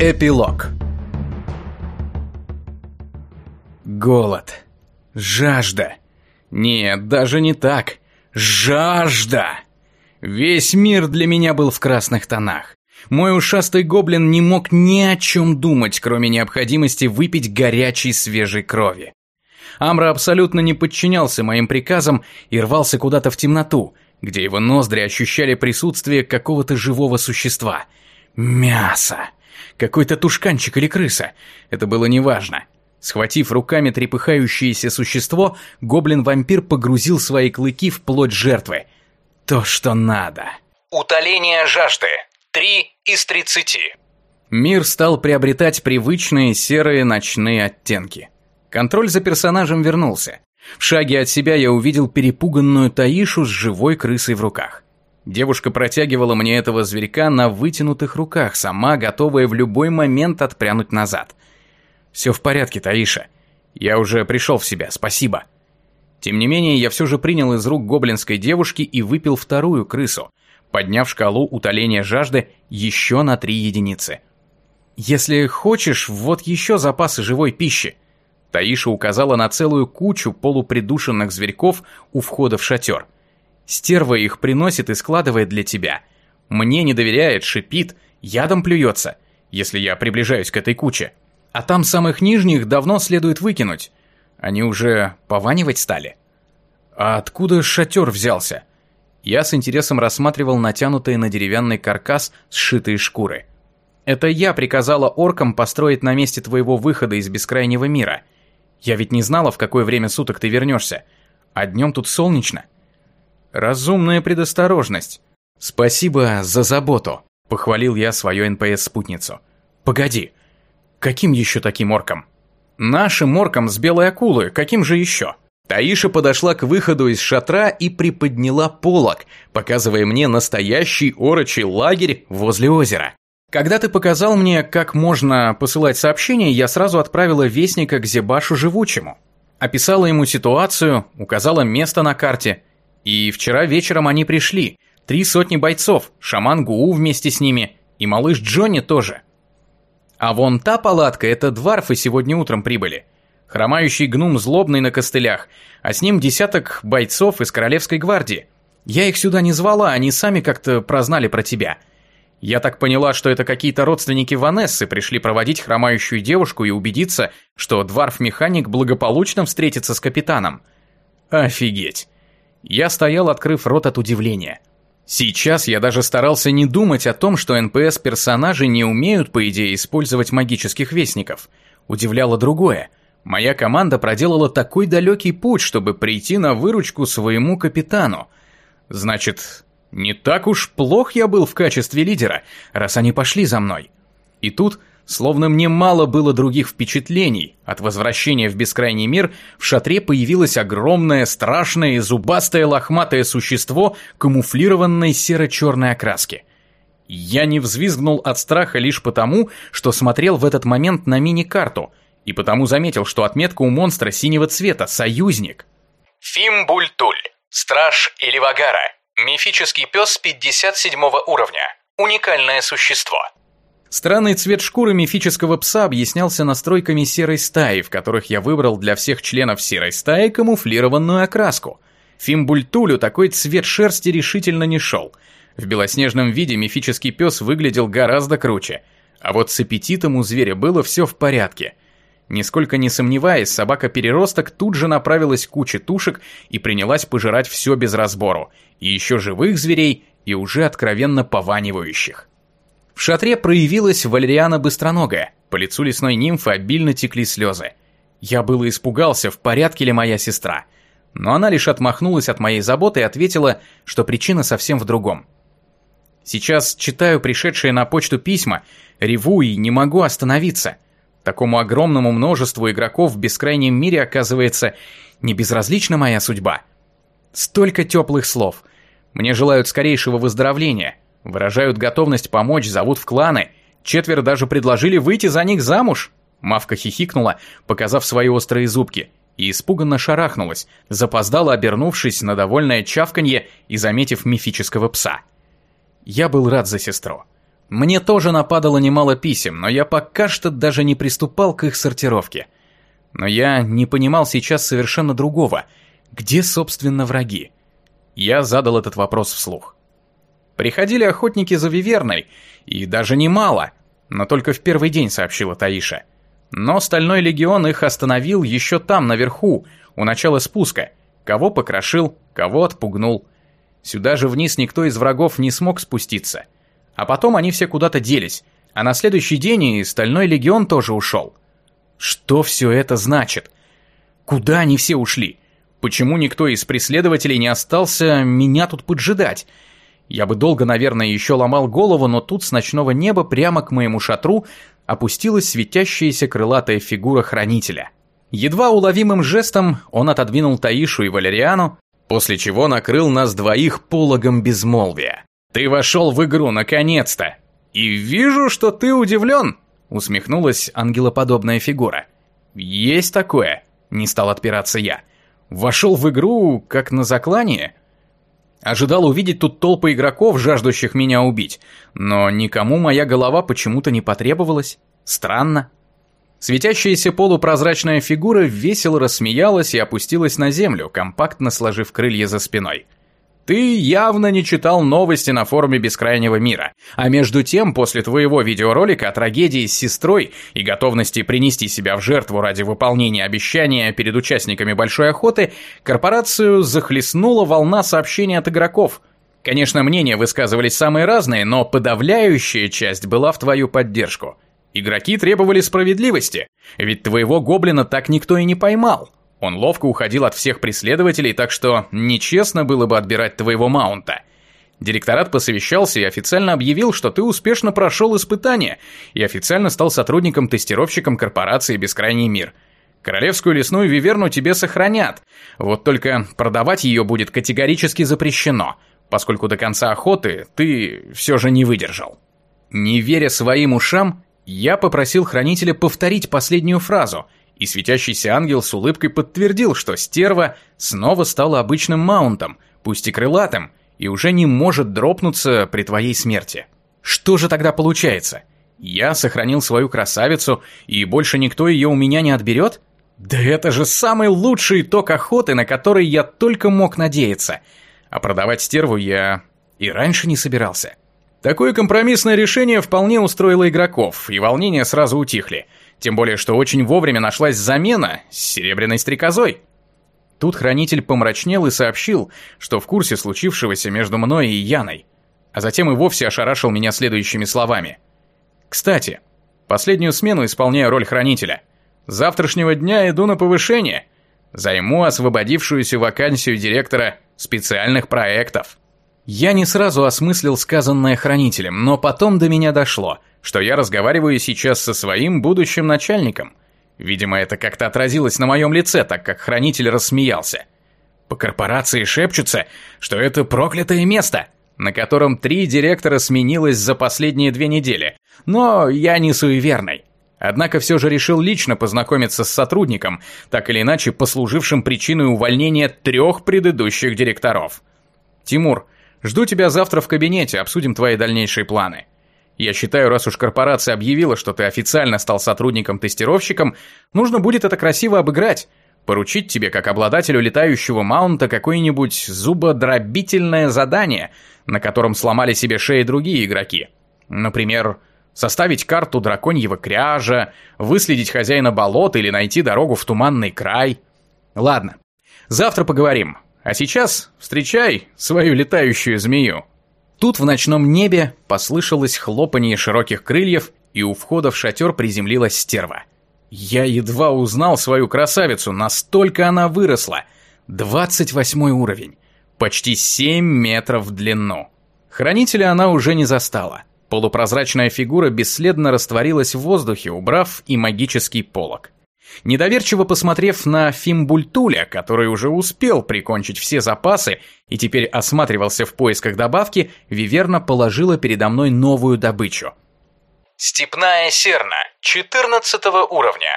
Эпилог Голод. Жажда. Нет, даже не так. Жажда. Весь мир для меня был в красных тонах. Мой ушастый гоблин не мог ни о чем думать, кроме необходимости выпить горячей свежей крови. Амра абсолютно не подчинялся моим приказам и рвался куда-то в темноту, где его ноздри ощущали присутствие какого-то живого существа. Мясо. Какой-то тушканчик или крыса. Это было неважно. Схватив руками трепыхающееся существо, гоблин-вампир погрузил свои клыки в плоть жертвы. То, что надо. Утоление жажды. Три из тридцати. Мир стал приобретать привычные серые ночные оттенки. Контроль за персонажем вернулся. В шаге от себя я увидел перепуганную Таишу с живой крысой в руках. Девушка протягивала мне этого зверька на вытянутых руках, сама готовая в любой момент отпрянуть назад. «Все в порядке, Таиша. Я уже пришел в себя, спасибо». Тем не менее, я все же принял из рук гоблинской девушки и выпил вторую крысу, подняв шкалу утоления жажды еще на три единицы. «Если хочешь, вот еще запасы живой пищи», Таиша указала на целую кучу полупридушенных зверьков у входа в шатер. «Стерва их приносит и складывает для тебя. Мне не доверяет, шипит, ядом плюется, если я приближаюсь к этой куче. А там самых нижних давно следует выкинуть. Они уже пованивать стали». «А откуда шатер взялся?» Я с интересом рассматривал натянутые на деревянный каркас сшитые шкуры. «Это я приказала оркам построить на месте твоего выхода из бескрайнего мира». Я ведь не знала, в какое время суток ты вернешься. А днем тут солнечно. Разумная предосторожность. Спасибо за заботу, похвалил я свою НПС-спутницу. Погоди, каким еще таким орком? Нашим орком с белой акулы, каким же еще? Таиша подошла к выходу из шатра и приподняла полог, показывая мне настоящий орочий лагерь возле озера. Когда ты показал мне, как можно посылать сообщения, я сразу отправила вестника к Зебашу Живучему. Описала ему ситуацию, указала место на карте. И вчера вечером они пришли. Три сотни бойцов, шаман Гуу вместе с ними, и малыш Джонни тоже. А вон та палатка, это дварфы сегодня утром прибыли. Хромающий гнум злобный на костылях, а с ним десяток бойцов из Королевской гвардии. Я их сюда не звала, они сами как-то прознали про тебя. Я так поняла, что это какие-то родственники Ванессы пришли проводить хромающую девушку и убедиться, что дворф-механик благополучно встретится с капитаном. Офигеть. Я стоял, открыв рот от удивления. Сейчас я даже старался не думать о том, что НПС-персонажи не умеют, по идее, использовать магических вестников. Удивляло другое. Моя команда проделала такой далекий путь, чтобы прийти на выручку своему капитану. Значит, не так уж плох я был в качестве лидера, раз они пошли за мной. И тут, словно мне мало было других впечатлений, от возвращения в бескрайний мир в шатре появилось огромное, страшное зубастое лохматое существо камуфлированной серо-черной окраски. Я не взвизгнул от страха лишь потому, что смотрел в этот момент на мини-карту, и потому заметил, что отметка у монстра синего цвета «Союзник». Фимбультуль. Страж или Вагара. Мифический пес 57 уровня. Уникальное существо. Странный цвет шкуры мифического пса объяснялся настройками серой стаи, в которых я выбрал для всех членов серой стаи камуфлированную окраску. Фимбультулю такой цвет шерсти решительно не шел. В белоснежном виде мифический пес выглядел гораздо круче. А вот с аппетитом у зверя было все в порядке – Нисколько не сомневаясь, собака-переросток тут же направилась к куче тушек и принялась пожирать все без разбору, и еще живых зверей, и уже откровенно пованивающих. В шатре проявилась Валериана Быстроногая, по лицу лесной нимфы обильно текли слезы. Я было испугался, в порядке ли моя сестра, но она лишь отмахнулась от моей заботы и ответила, что причина совсем в другом. Сейчас читаю пришедшие на почту письма, реву и не могу остановиться – Такому огромному множеству игроков в бескрайнем мире оказывается не безразлична моя судьба. Столько теплых слов. Мне желают скорейшего выздоровления, выражают готовность помочь, зовут в кланы. Четверо даже предложили выйти за них замуж. Мавка хихикнула, показав свои острые зубки, и испуганно шарахнулась, запоздала, обернувшись на довольное чавканье и заметив мифического пса. Я был рад за сестру. Мне тоже нападало немало писем, но я пока что даже не приступал к их сортировке. Но я не понимал сейчас совершенно другого. Где, собственно, враги? Я задал этот вопрос вслух. Приходили охотники за Виверной, и даже немало, но только в первый день сообщила Таиша. Но Стальной Легион их остановил еще там, наверху, у начала спуска. Кого покрошил, кого отпугнул. Сюда же вниз никто из врагов не смог спуститься. А потом они все куда-то делись, а на следующий день и Стальной Легион тоже ушел. Что все это значит? Куда они все ушли? Почему никто из преследователей не остался меня тут поджидать? Я бы долго, наверное, еще ломал голову, но тут с ночного неба прямо к моему шатру опустилась светящаяся крылатая фигура хранителя. Едва уловимым жестом он отодвинул Таишу и Валериану, после чего накрыл нас двоих пологом безмолвия. «Ты вошел в игру, наконец-то! И вижу, что ты удивлен!» усмехнулась ангелоподобная фигура. «Есть такое», — не стал отпираться я. «Вошел в игру, как на заклание?» Ожидал увидеть тут толпы игроков, жаждущих меня убить, но никому моя голова почему-то не потребовалась. Странно. Светящаяся полупрозрачная фигура весело рассмеялась и опустилась на землю, компактно сложив крылья за спиной. Ты явно не читал новости на форуме Бескрайнего мира. А между тем, после твоего видеоролика о трагедии с сестрой и готовности принести себя в жертву ради выполнения обещания перед участниками Большой Охоты, корпорацию захлестнула волна сообщений от игроков. Конечно, мнения высказывались самые разные, но подавляющая часть была в твою поддержку. Игроки требовали справедливости, ведь твоего гоблина так никто и не поймал. Он ловко уходил от всех преследователей, так что нечестно было бы отбирать твоего маунта. Директорат посовещался и официально объявил, что ты успешно прошел испытание и официально стал сотрудником-тестировщиком корпорации «Бескрайний мир». Королевскую лесную виверну тебе сохранят, вот только продавать ее будет категорически запрещено, поскольку до конца охоты ты все же не выдержал. Не веря своим ушам, я попросил хранителя повторить последнюю фразу – и светящийся ангел с улыбкой подтвердил, что стерва снова стала обычным маунтом, пусть и крылатым, и уже не может дропнуться при твоей смерти. Что же тогда получается? Я сохранил свою красавицу, и больше никто ее у меня не отберет? Да это же самый лучший итог охоты, на который я только мог надеяться. А продавать стерву я и раньше не собирался. Такое компромиссное решение вполне устроило игроков, и волнения сразу утихли – тем более, что очень вовремя нашлась замена с серебряной стрекозой. Тут хранитель помрачнел и сообщил, что в курсе случившегося между мной и Яной. А затем и вовсе ошарашил меня следующими словами. «Кстати, последнюю смену исполняю роль хранителя. С завтрашнего дня иду на повышение. Займу освободившуюся вакансию директора специальных проектов». Я не сразу осмыслил сказанное хранителем, но потом до меня дошло – что я разговариваю сейчас со своим будущим начальником. Видимо, это как-то отразилось на моем лице, так как хранитель рассмеялся. По корпорации шепчутся, что это проклятое место, на котором три директора сменилось за последние две недели. Но я не суеверный. Однако все же решил лично познакомиться с сотрудником, так или иначе послужившим причиной увольнения трех предыдущих директоров. «Тимур, жду тебя завтра в кабинете, обсудим твои дальнейшие планы». Я считаю, раз уж корпорация объявила, что ты официально стал сотрудником-тестировщиком, нужно будет это красиво обыграть. Поручить тебе, как обладателю летающего маунта, какое-нибудь зубодробительное задание, на котором сломали себе шеи другие игроки. Например, составить карту драконьего кряжа, выследить хозяина болот или найти дорогу в туманный край. Ладно, завтра поговорим. А сейчас встречай свою летающую змею. Тут в ночном небе послышалось хлопанье широких крыльев, и у входа в шатер приземлилась стерва. Я едва узнал свою красавицу, настолько она выросла. 28 уровень. Почти 7 метров в длину. Хранителя она уже не застала. Полупрозрачная фигура бесследно растворилась в воздухе, убрав и магический полог. Недоверчиво посмотрев на Фимбультуля, который уже успел прикончить все запасы и теперь осматривался в поисках добавки, Виверна положила передо мной новую добычу. Степная серна, 14 уровня.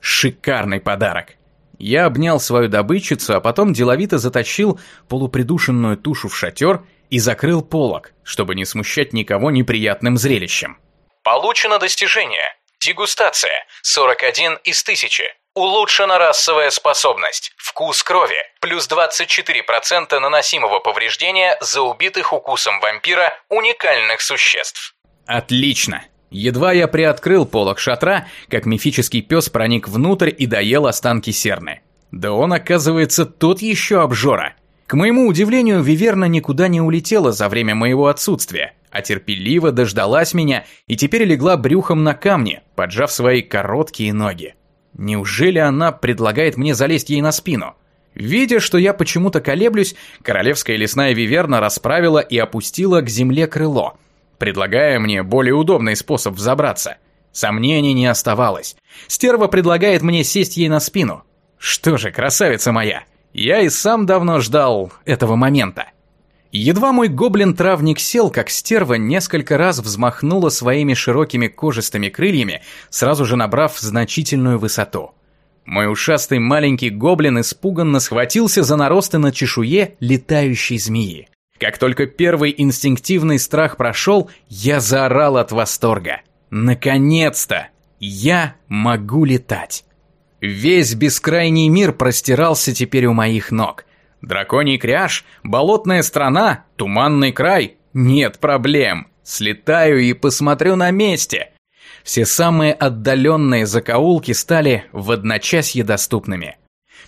Шикарный подарок. Я обнял свою добычицу, а потом деловито затащил полупридушенную тушу в шатер и закрыл полог, чтобы не смущать никого неприятным зрелищем. Получено достижение. Дегустация. 41 из 1000. Улучшена расовая способность. Вкус крови. Плюс 24% наносимого повреждения за убитых укусом вампира уникальных существ. Отлично. Едва я приоткрыл полог шатра, как мифический пес проник внутрь и доел останки серны. Да он, оказывается, тот еще обжора. К моему удивлению, Виверна никуда не улетела за время моего отсутствия, а терпеливо дождалась меня и теперь легла брюхом на камни, поджав свои короткие ноги. Неужели она предлагает мне залезть ей на спину? Видя, что я почему-то колеблюсь, королевская лесная виверна расправила и опустила к земле крыло, предлагая мне более удобный способ взобраться. Сомнений не оставалось. Стерва предлагает мне сесть ей на спину. Что же, красавица моя, я и сам давно ждал этого момента. Едва мой гоблин-травник сел, как стерва несколько раз взмахнула своими широкими кожистыми крыльями, сразу же набрав значительную высоту. Мой ушастый маленький гоблин испуганно схватился за наросты на чешуе летающей змеи. Как только первый инстинктивный страх прошел, я заорал от восторга. Наконец-то! Я могу летать! Весь бескрайний мир простирался теперь у моих ног – Драконий кряж, болотная страна, туманный край. Нет проблем. Слетаю и посмотрю на месте. Все самые отдаленные закоулки стали в одночасье доступными.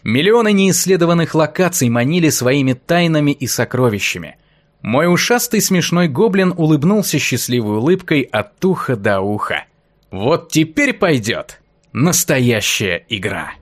Миллионы неисследованных локаций манили своими тайнами и сокровищами. Мой ушастый смешной гоблин улыбнулся счастливой улыбкой от уха до уха. Вот теперь пойдет настоящая игра.